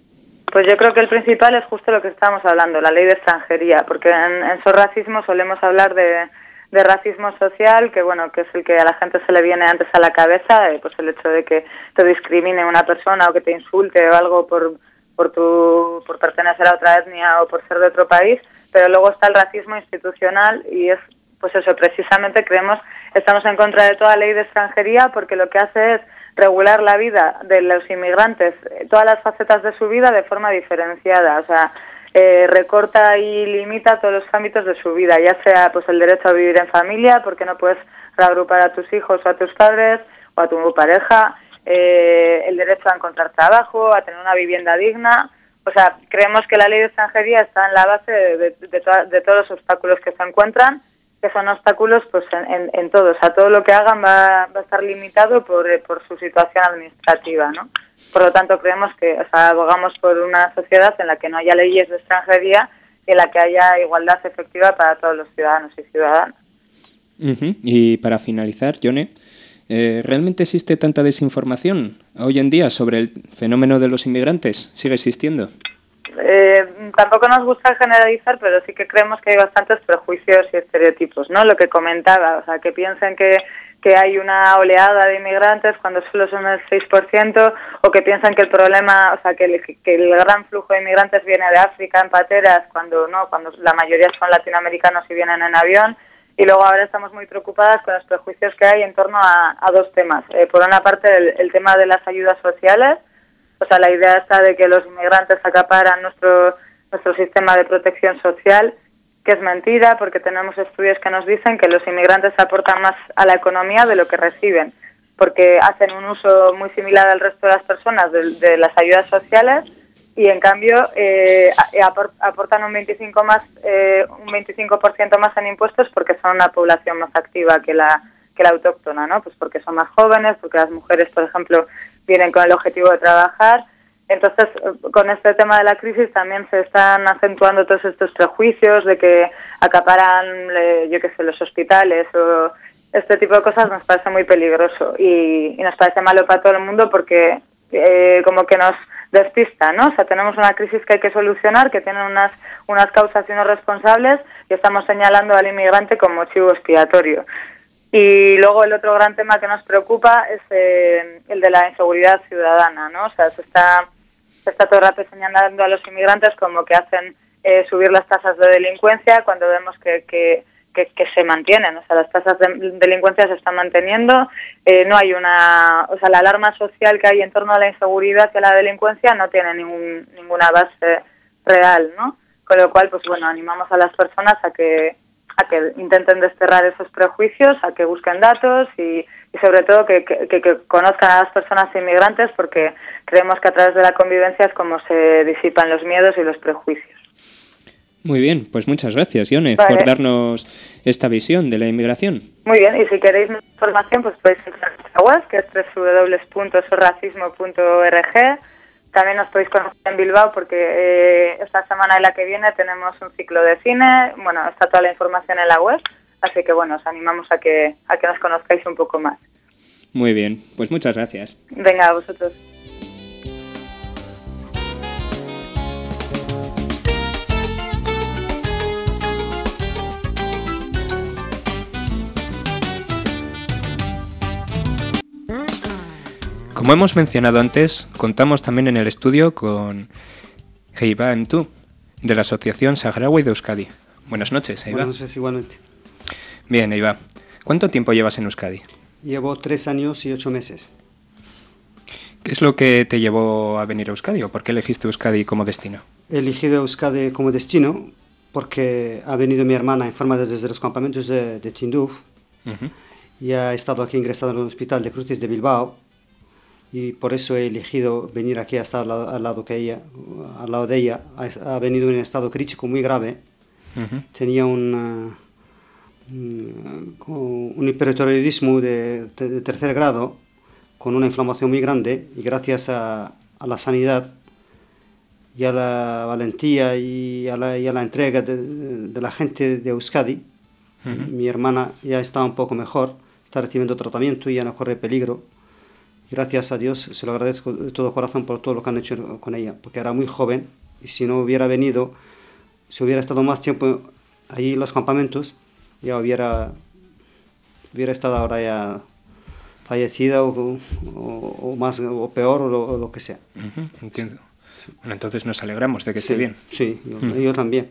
Pues yo creo que el principal es justo lo que estamos hablando, la ley de extranjería, porque en, en su racismo solemos hablar de, racismo social, que bueno, que es el que a la gente se le viene antes a la cabeza, eh, pues el hecho de que te discrimine una persona o que te insulte o algo por, por, tu, por pertenecer a otra etnia o por ser de otro país, pero luego está el racismo institucional y es pues eso, precisamente creemos, estamos en contra de toda ley de extranjería porque lo que hace es regular la vida de los inmigrantes, todas las facetas de su vida de forma diferenciada, o sea, eh, recorta y limita todos los ámbitos de su vida, ya sea pues el derecho a vivir en familia, porque no puedes reagrupar a tus hijos o a tus padres o a tu pareja, eh, el derecho a encontrar trabajo, a tener una vivienda digna, o sea, creemos que la ley de extranjería está en la base de, de todos los obstáculos que se encuentran que son obstáculos pues en, en, todo, o sea, todo lo que hagan va, va a estar limitado por, eh, por su situación administrativa, ¿no? Por lo tanto, creemos que, o sea, abogamos por una sociedad en la que no haya leyes de extranjería y en la que haya igualdad efectiva para todos los ciudadanos y ciudadanas. Y para finalizar, Yone, eh, ¿realmente existe tanta desinformación hoy en día sobre el fenómeno de los inmigrantes? ¿Sigue existiendo? Eh, tampoco nos gusta generalizar, pero sí que creemos que hay bastantes prejuicios y estereotipos, ¿no? Lo que comentaba, o sea, que piensen que, que hay una oleada de inmigrantes cuando solo son el 6%, o que piensan que el problema, o sea, que el, que el gran flujo de inmigrantes viene de África en pateras, cuando no, cuando la mayoría son latinoamericanos y vienen en avión. Y luego ahora estamos muy preocupadas con los prejuicios que hay en torno a, dos temas. Eh, por una parte, el tema de las ayudas sociales, o sea, la idea está de que los inmigrantes acaparan nuestro, nuestro sistema de protección social, que es mentira, porque tenemos estudios que nos dicen que los inmigrantes aportan más a la economía de lo que reciben, porque hacen un uso muy similar al resto de las personas de, las ayudas sociales y en cambio eh, aportan un 25 más eh, un 25% más en impuestos porque son una población más activa que la que la autóctona, ¿no? Pues porque son más jóvenes, porque las mujeres, por ejemplo, vienen con el objetivo de trabajar. Entonces, con este tema de la crisis también se están acentuando todos estos prejuicios de que acaparan, yo qué sé, los hospitales o este tipo de cosas nos parece muy peligroso y, nos parece malo para todo el mundo porque eh, como que nos despista, ¿no? O sea, tenemos una crisis que hay que solucionar, que tiene unas, unas causas y unos responsables y estamos señalando al inmigrante como chivo expiatorio. Y luego el otro gran tema que nos preocupa es eh, el de la inseguridad ciudadana, ¿no? O sea, se está, se está todo el rato señalando a los inmigrantes como que hacen eh, subir las tasas de delincuencia cuando vemos que, que, que, se mantienen, o sea, las tasas de delincuencia se están manteniendo, eh, no hay una, o sea, la alarma social que hay en torno a la inseguridad y a la delincuencia no tiene ningún, ninguna base real, ¿no? Con lo cual, pues bueno, animamos a las personas a que a que intenten desterrar esos prejuicios, a que busquen datos y, sobre todo que, conozcan a las personas inmigrantes porque creemos que a través de la convivencia es como se disipan los miedos y los prejuicios. Muy bien, pues muchas gracias, Ione, por darnos esta visión de la inmigración. Muy bien, y si queréis más información, pues podéis entrar a nuestra web, que es www.sorracismo.org también nos podéis conocer en Bilbao porque eh, esta semana y la que viene tenemos un ciclo de cine. Bueno, está toda la información en la web, así que bueno, os animamos a que, a que nos conozcáis un poco más. Muy bien, pues muchas gracias. Venga, a vosotros. Como hemos mencionado antes, contamos también en el estudio con Heiba Mtu, de la Asociación Saharaui de Euskadi. Buenas noches, Heiba. Buenas noches, igualmente. Bien, Heiba. ¿Cuánto tiempo llevas en Euskadi? Llevo tres años y ocho meses. ¿Qué es lo que te llevó a venir a Euskadi o por qué elegiste Euskadi como destino? He elegido Euskadi como destino porque ha venido mi hermana enferma desde los campamentos de, Tinduf y ha estado aquí ingresada en el hospital de Crucis de Bilbao y por eso he elegido venir aquí a estar al lado, que ella, al lado de ella. Ha, venido en un estado crítico muy grave. Tenía un, un hipertiroidismo de, tercer grado con una inflamación muy grande y gracias a, la sanidad y a la valentía y a la, y a la entrega de, la gente de Euskadi, mi hermana ya está un poco mejor, está recibiendo tratamiento y ya no corre peligro gracias a Dios se lo agradezco de todo corazón por todo lo que han hecho con ella, porque era muy joven y si no hubiera venido, si hubiera estado más tiempo allí en los campamentos, ya hubiera, hubiera estado ahora ya fallecida o, más o peor o lo, que sea. entiendo. Bueno, entonces nos alegramos de que esté bien. Sí, yo también.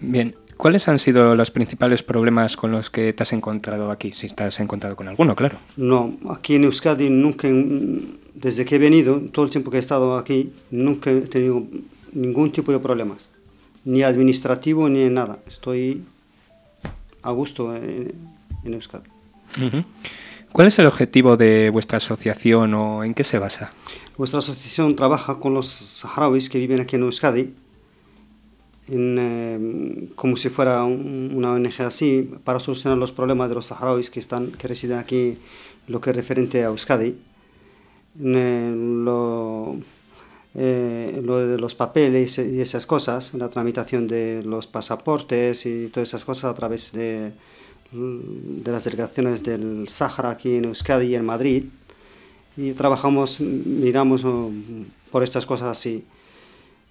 Bien, ¿Cuáles han sido los principales problemas con los que te has encontrado aquí? Si te has encontrado con alguno, claro. No, aquí en Euskadi nunca, desde que he venido, todo el tiempo que he estado aquí, nunca he tenido ningún tipo de problemas, ni administrativo ni nada. Estoy a gusto en, Euskadi. ¿Cuál es el objetivo de vuestra asociación o en qué se basa? Vuestra asociación trabaja con los saharauis que viven aquí en Euskadi Em, como si fuera una ONG así, para solucionar los problemas de los saharauis que, están, que residen aquí, lo que es referente a Euskadi. Eh, lo, eh, lo, de los papeles y esas cosas, la tramitación de los pasaportes y todas esas cosas a través de, de las delegaciones del Sahara aquí en Euskadi y en Madrid. Y trabajamos, miramos oh, por estas cosas así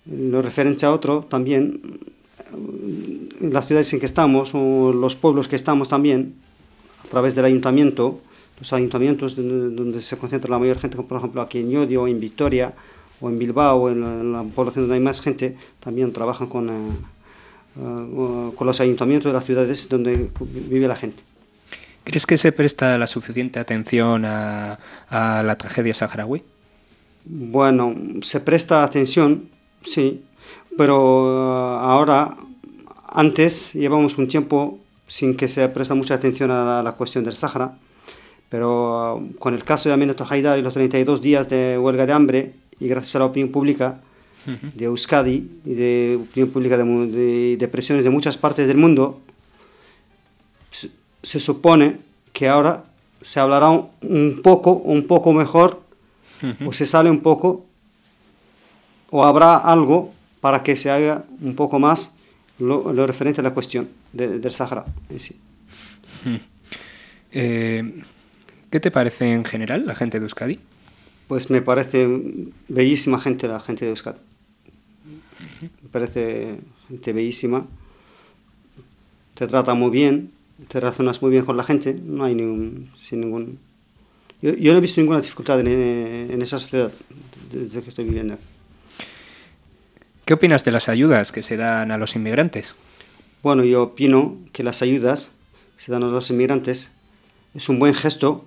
lo referente a otro también, en las ciudades en que estamos o los pueblos que estamos también, a través del ayuntamiento, los ayuntamientos donde se concentra la mayor gente, como por ejemplo aquí en Llodio, en Victoria, o en Bilbao, o en la, población donde hay más gente, también trabajan con, eh, eh, con los ayuntamientos de las ciudades donde vive la gente. ¿Crees que se presta la suficiente atención a, a la tragedia saharaui? Bueno, se presta atención, Sí, pero uh, ahora, antes llevamos un tiempo sin que se presta mucha atención a la, cuestión del Sahara, pero uh, con el caso de Aminata Haidar y los 32 días de huelga de hambre, y gracias a la opinión pública de Euskadi y de opinión pública de, de, presiones de muchas partes del mundo, se, supone que ahora se hablará un, poco, un poco mejor, o se sale un poco o habrá algo para que se haga un poco más lo, referente a la cuestión del Sahara en sí. Eh, ¿Qué te parece en general la gente de Euskadi? Pues me parece bellísima gente la gente de Euskadi. Me parece gente bellísima. Te trata muy bien, te razonas muy bien con la gente, no hay ningún, sin ningún... Yo, no he visto ninguna dificultad en, en esa sociedad desde que estoy viviendo aquí. ¿Qué opinas de las ayudas que se dan a los inmigrantes? Bueno, yo opino que las ayudas que se dan a los inmigrantes es un buen gesto,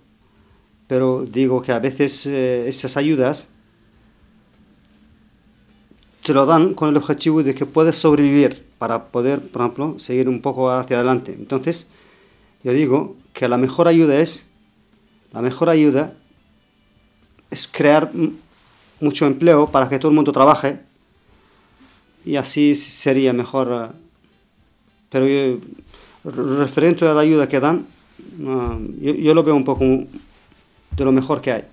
pero digo que a veces eh, esas ayudas te lo dan con el objetivo de que puedes sobrevivir para poder, por ejemplo, seguir un poco hacia adelante. Entonces, yo digo que la mejor ayuda es, la mejor ayuda es crear mucho empleo para que todo el mundo trabaje y así sería mejor. Eh, pero yo, referente a la ayuda que dan, yo, lo veo un poco de lo mejor que hay.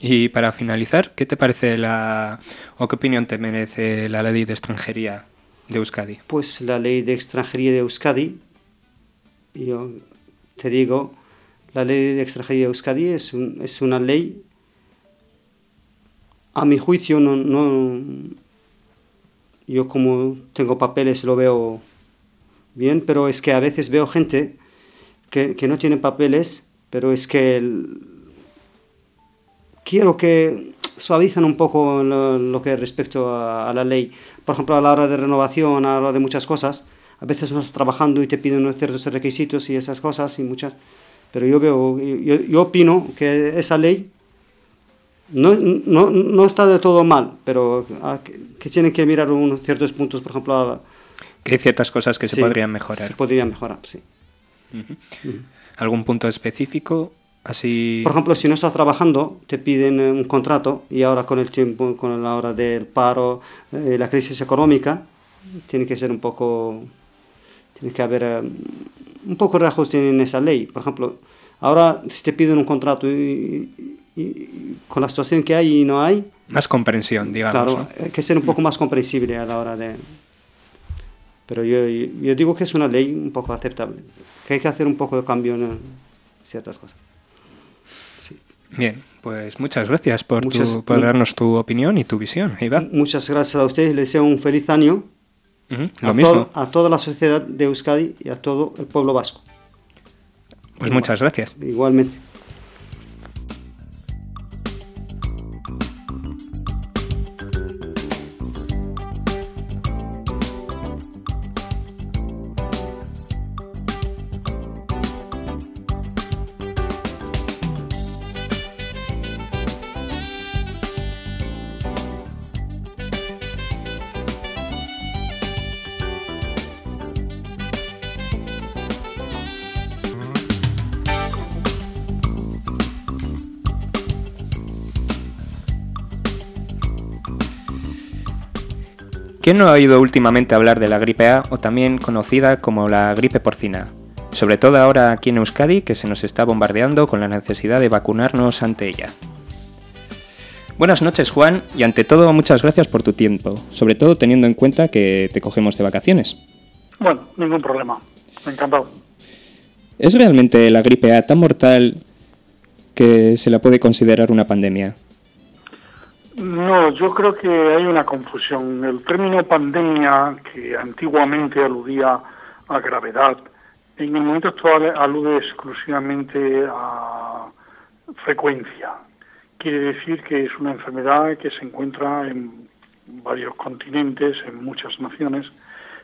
Y para finalizar, ¿qué te parece la o qué opinión te merece la ley de extranjería de Euskadi? Pues la ley de extranjería de Euskadi, yo te digo, la ley de extranjería de Euskadi es, es una ley, a mi juicio, no, no, yo como tengo papeles lo veo bien, pero es que a veces veo gente que, que no tiene papeles, pero es que quiero que suavizan un poco lo, que respecto a, la ley. Por ejemplo, a la hora de renovación, a la hora de muchas cosas, a veces estás trabajando y te piden unos ciertos requisitos y esas cosas y muchas... Pero yo veo, yo, yo opino que esa ley no, no, no está de todo mal, pero ah, que, tienen que mirar unos ciertos puntos, por ejemplo... Que hay ciertas cosas que se podrían mejorar. Se podrían mejorar, sí. ¿Algún punto específico? Así... Por ejemplo, si no estás trabajando, te piden un contrato y ahora con el tiempo, con la hora del paro, eh, la crisis económica, tiene que ser un poco... Tiene que haber eh, un poco de reajuste en esa ley. Por ejemplo, ahora si te piden un contrato y con la situación que hay y no hay. Más comprensión, digamos. Claro, hay que ser un poco mm. más comprensible a la hora de... Pero yo, yo, digo que es una ley un poco aceptable, que hay que hacer un poco de cambio en ciertas cosas. Bien, pues muchas gracias por, por darnos tu opinión y tu visión, Iván. Muchas gracias a ustedes, les deseo un feliz año a, mismo. a toda la sociedad de Euskadi y a todo el pueblo vasco. Pues muchas gracias. Igualmente. ¿Quién no ha oído últimamente hablar de la gripe A o también conocida como la gripe porcina? Sobre todo ahora aquí en Euskadi que se nos está bombardeando con la necesidad de vacunarnos ante ella. Buenas noches Juan y ante todo muchas gracias por tu tiempo, sobre todo teniendo en cuenta que te cogemos de vacaciones. Bueno, ningún problema, encantado. ¿Es realmente la gripe A tan mortal que se la puede considerar una pandemia? No, yo creo que hay una confusión. El término pandemia, que antiguamente aludía a gravedad, en el momento actual alude exclusivamente a frecuencia. Quiere decir que es una enfermedad que se encuentra en varios continentes, en muchas naciones,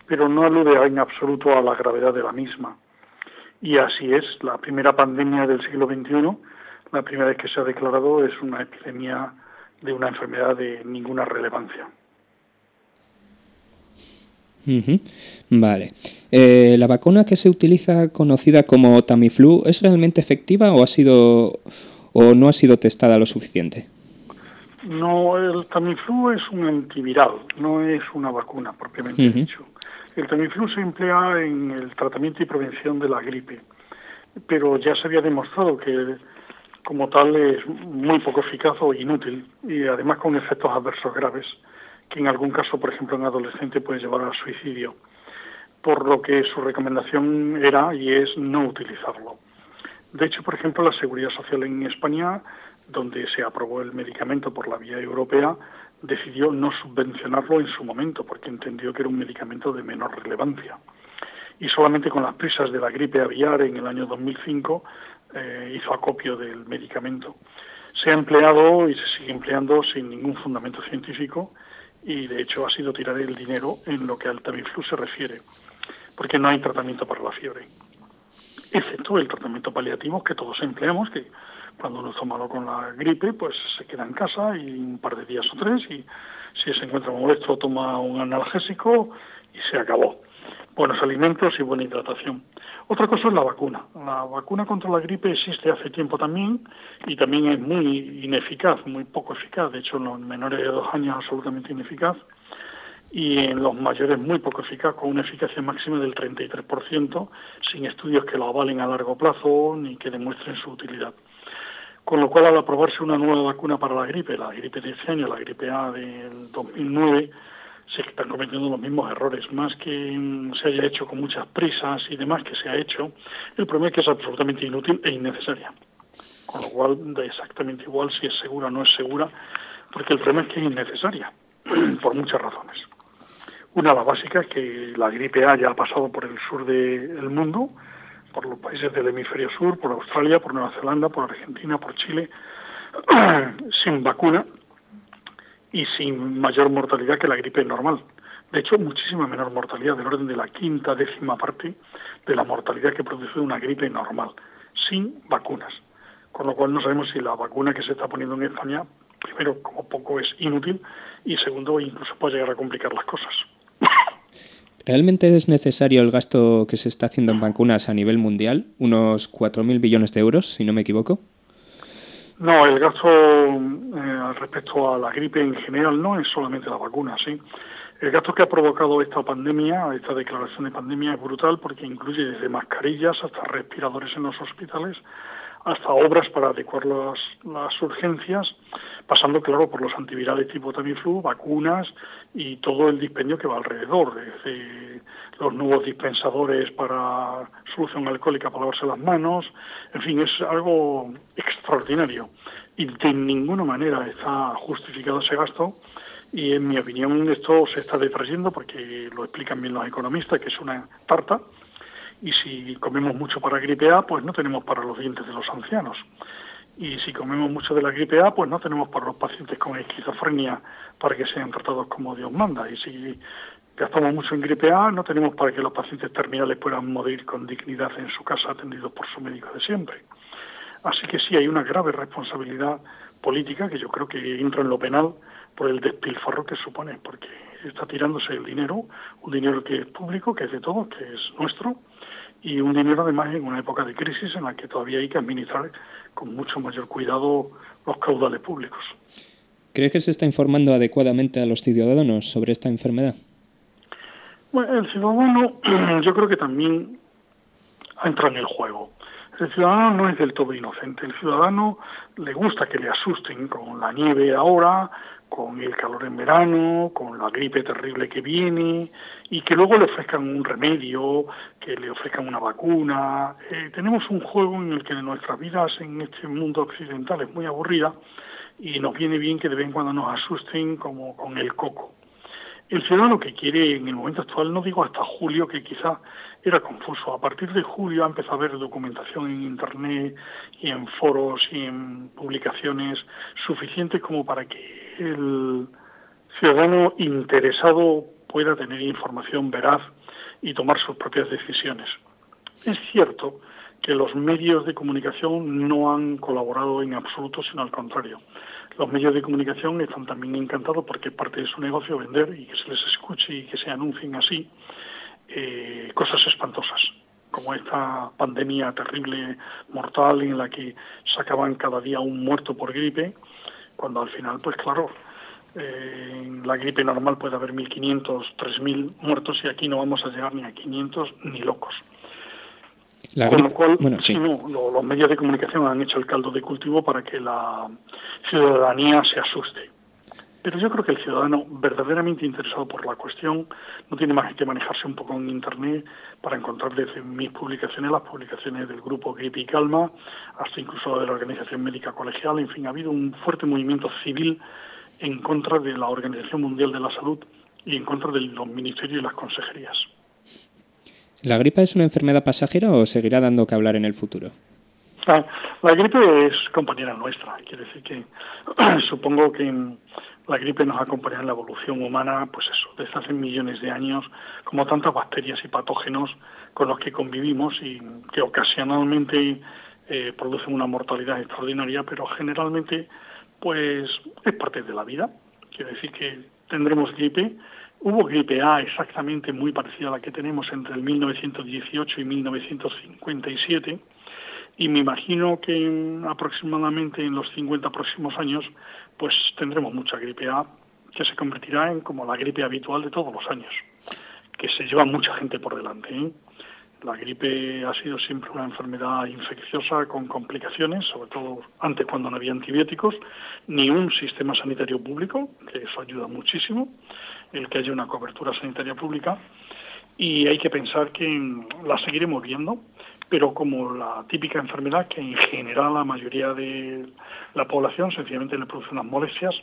pero no alude en absoluto a la gravedad de la misma. Y así es, la primera pandemia del siglo XXI, la primera vez que se ha declarado, es una epidemia de una enfermedad de ninguna relevancia. Vale. Eh, ¿La vacuna que se utiliza, conocida como Tamiflu, es realmente efectiva o ha sido o no ha sido testada lo suficiente? No, el Tamiflu es un antiviral, no es una vacuna propiamente dicho. El Tamiflu se emplea en el tratamiento y prevención de la gripe, pero ya se había demostrado que como tal es muy poco eficaz o inútil y además con efectos adversos graves que en algún caso, por ejemplo en adolescente, puede llevar al suicidio. por lo que su recomendación era y es no utilizarlo. De hecho, por ejemplo, la Seguridad Social en España, donde se aprobó el medicamento por la vía europea, decidió no subvencionarlo en su momento porque entendió que era un medicamento de menor relevancia. Y solamente con las prisas de la gripe aviar en el año 2005 eh, hizo acopio del medicamento. Se ha empleado y se sigue empleando sin ningún fundamento científico y de hecho ha sido tirar el dinero en lo que al Tamiflu se refiere, porque no hay tratamiento para la fiebre, excepto el tratamiento paliativo que todos empleamos, que cuando uno está malo con la gripe, pues se queda en casa y un par de días o tres y si se encuentra molesto toma un analgésico y se acabó. Buenos alimentos y buena hidratación. Otra cosa es la vacuna. La vacuna contra la gripe existe hace tiempo también y también es muy ineficaz, muy poco eficaz. De hecho, en los menores de dos años absolutamente ineficaz y en los mayores muy poco eficaz, con una eficacia máxima del 33%, sin estudios que lo avalen a largo plazo ni que demuestren su utilidad. Con lo cual, al aprobarse una nueva vacuna para la gripe, la gripe de este año, la gripe A del 2009, se están cometiendo los mismos errores, más que se haya hecho con muchas prisas y demás que se ha hecho, el problema es que es absolutamente inútil e innecesaria. Con lo cual, da exactamente igual si es segura o no es segura, porque el problema es que es innecesaria, por muchas razones. Una, la básica, es que la gripe A ya ha pasado por el sur del mundo, por los países del hemisferio sur, por Australia, por Nueva Zelanda, por Argentina, por Chile, sin vacuna, y sin mayor mortalidad que la gripe normal. De hecho, muchísima menor mortalidad, del orden de la quinta décima parte de la mortalidad que produce una gripe normal, sin vacunas. Con lo cual no sabemos si la vacuna que se está poniendo en España, primero, como poco es inútil, y segundo, incluso puede llegar a complicar las cosas. ¿Realmente es necesario el gasto que se está haciendo en vacunas a nivel mundial? Unos 4.000 billones de euros, si no me equivoco. No, el gasto eh, respecto a la gripe en general no es solamente la vacuna, sí. El gasto que ha provocado esta pandemia, esta declaración de pandemia es brutal porque incluye desde mascarillas hasta respiradores en los hospitales, hasta obras para adecuar las, las urgencias, pasando, claro, por los antivirales tipo Tamiflu, vacunas y todo el dispendio que va alrededor, los nuevos dispensadores para solución alcohólica para lavarse las manos, en fin, es algo extraordinario. Y de ninguna manera está justificado ese gasto. Y en mi opinión esto se está detrayendo porque lo explican bien los economistas que es una tarta. Y si comemos mucho para gripe A pues no tenemos para los dientes de los ancianos. Y si comemos mucho de la gripe A pues no tenemos para los pacientes con esquizofrenia para que sean tratados como Dios manda. Y si gastamos mucho en gripe A, no tenemos para que los pacientes terminales puedan morir con dignidad en su casa atendidos por su médico de siempre. Así que sí hay una grave responsabilidad política que yo creo que entra en lo penal por el despilfarro que supone, porque está tirándose el dinero, un dinero que es público, que es de todos, que es nuestro, y un dinero además en una época de crisis en la que todavía hay que administrar con mucho mayor cuidado los caudales públicos. ¿Cree que se está informando adecuadamente a los ciudadanos sobre esta enfermedad? Bueno, el ciudadano yo creo que también entra en el juego. El ciudadano no es del todo inocente. El ciudadano le gusta que le asusten con la nieve ahora, con el calor en verano, con la gripe terrible que viene y que luego le ofrezcan un remedio, que le ofrezcan una vacuna. Eh, tenemos un juego en el que nuestras vidas en este mundo occidental es muy aburrida y nos viene bien que de vez en cuando nos asusten como con el coco. El ciudadano que quiere en el momento actual, no digo hasta julio, que quizá era confuso. A partir de julio ha empezado a haber documentación en Internet y en foros y en publicaciones suficientes como para que el ciudadano interesado pueda tener información veraz y tomar sus propias decisiones. Es cierto que los medios de comunicación no han colaborado en absoluto, sino al contrario los medios de comunicación están también encantados porque parte de su negocio vender y que se les escuche y que se anuncien así eh, cosas espantosas, como esta pandemia terrible, mortal, en la que sacaban cada día un muerto por gripe, cuando al final, pues claro, eh, en la gripe normal puede haber 1.500, 3.000 muertos y aquí no vamos a llegar ni a 500 ni locos. Con lo cual, los medios de comunicación han hecho el caldo de cultivo para que la ciudadanía se asuste. Pero yo creo que el ciudadano verdaderamente interesado por la cuestión no tiene más que manejarse un poco en Internet para encontrar desde mis publicaciones, las publicaciones del grupo Gripe y Calma, hasta incluso de la Organización Médica Colegial. En fin, ha habido un fuerte movimiento civil en contra de la Organización Mundial de la Salud y en contra de los ministerios y las consejerías. ¿La gripe es una enfermedad pasajera o seguirá dando que hablar en el futuro? Ah, la gripe es compañera nuestra, quiere decir que supongo que la gripe nos acompaña en la evolución humana, pues eso, desde hace millones de años, como tantas bacterias y patógenos con los que convivimos y que ocasionalmente eh, producen una mortalidad extraordinaria, pero generalmente pues es parte de la vida. Quiere decir que tendremos gripe, Hubo gripe A exactamente muy parecida a la que tenemos entre el 1918 y 1957 y me imagino que aproximadamente en los 50 próximos años pues tendremos mucha gripe A que se convertirá en como la gripe habitual de todos los años, que se lleva mucha gente por delante. ¿eh? La gripe ha sido siempre una enfermedad infecciosa con complicaciones, sobre todo antes cuando no había antibióticos, ni un sistema sanitario público, que eso ayuda muchísimo el que haya una cobertura sanitaria pública y hay que pensar que la seguiremos viendo, pero como la típica enfermedad que en general la mayoría de la población sencillamente le produce unas molestias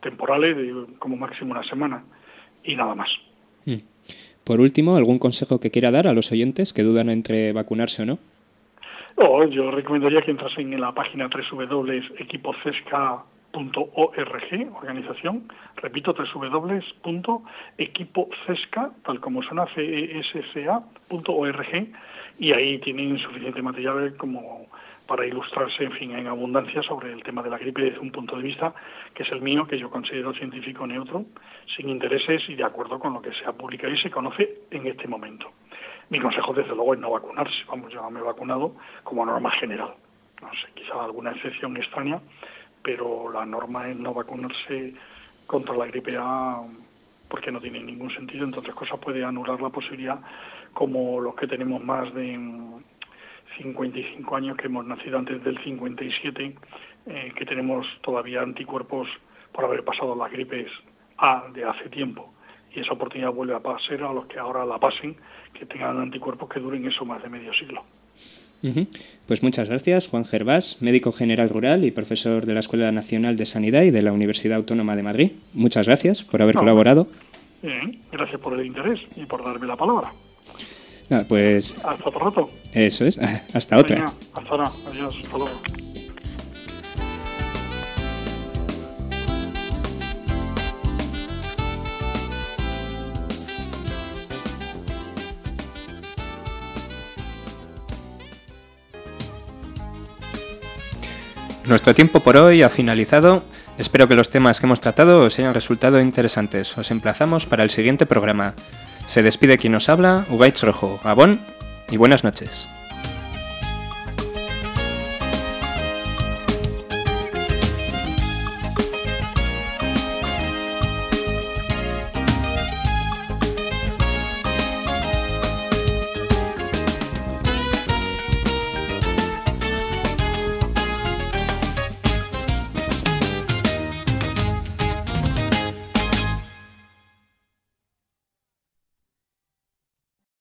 temporales de como máximo una semana y nada más. Mm. Por último, ¿algún consejo que quiera dar a los oyentes que dudan entre vacunarse o no? Oh, yo recomendaría que entrasen en la página www.equipocesca.com .org, organización, repito, www.equipocesca, tal como suena, cesca.org, y ahí tienen suficiente material como para ilustrarse, en fin, en abundancia sobre el tema de la gripe desde un punto de vista que es el mío, que yo considero científico neutro, sin intereses y de acuerdo con lo que se ha publicado y se conoce en este momento. Mi consejo, desde luego, es no vacunarse. Vamos, yo me he vacunado como norma general. No sé, quizá alguna excepción extraña, pero la norma es no vacunarse contra la gripe A porque no tiene ningún sentido, entre otras cosas puede anular la posibilidad, como los que tenemos más de 55 años, que hemos nacido antes del 57, eh, que tenemos todavía anticuerpos por haber pasado las gripes A de hace tiempo. Y esa oportunidad vuelve a pasar a los que ahora la pasen, que tengan anticuerpos que duren eso más de medio siglo. Pues muchas gracias, Juan Gervás, médico general rural y profesor de la Escuela Nacional de Sanidad y de la Universidad Autónoma de Madrid. Muchas gracias por haber colaborado. Bien, gracias por el interés y por darme la palabra. pues... Hasta otro rato. Eso es, hasta otra. hasta ahora, adiós, hasta luego. Nuestro tiempo por hoy ha finalizado. Espero que los temas que hemos tratado os hayan resultado interesantes. Os emplazamos para el siguiente programa. Se despide quien nos habla, Ugaich Rojo. Abón y buenas noches.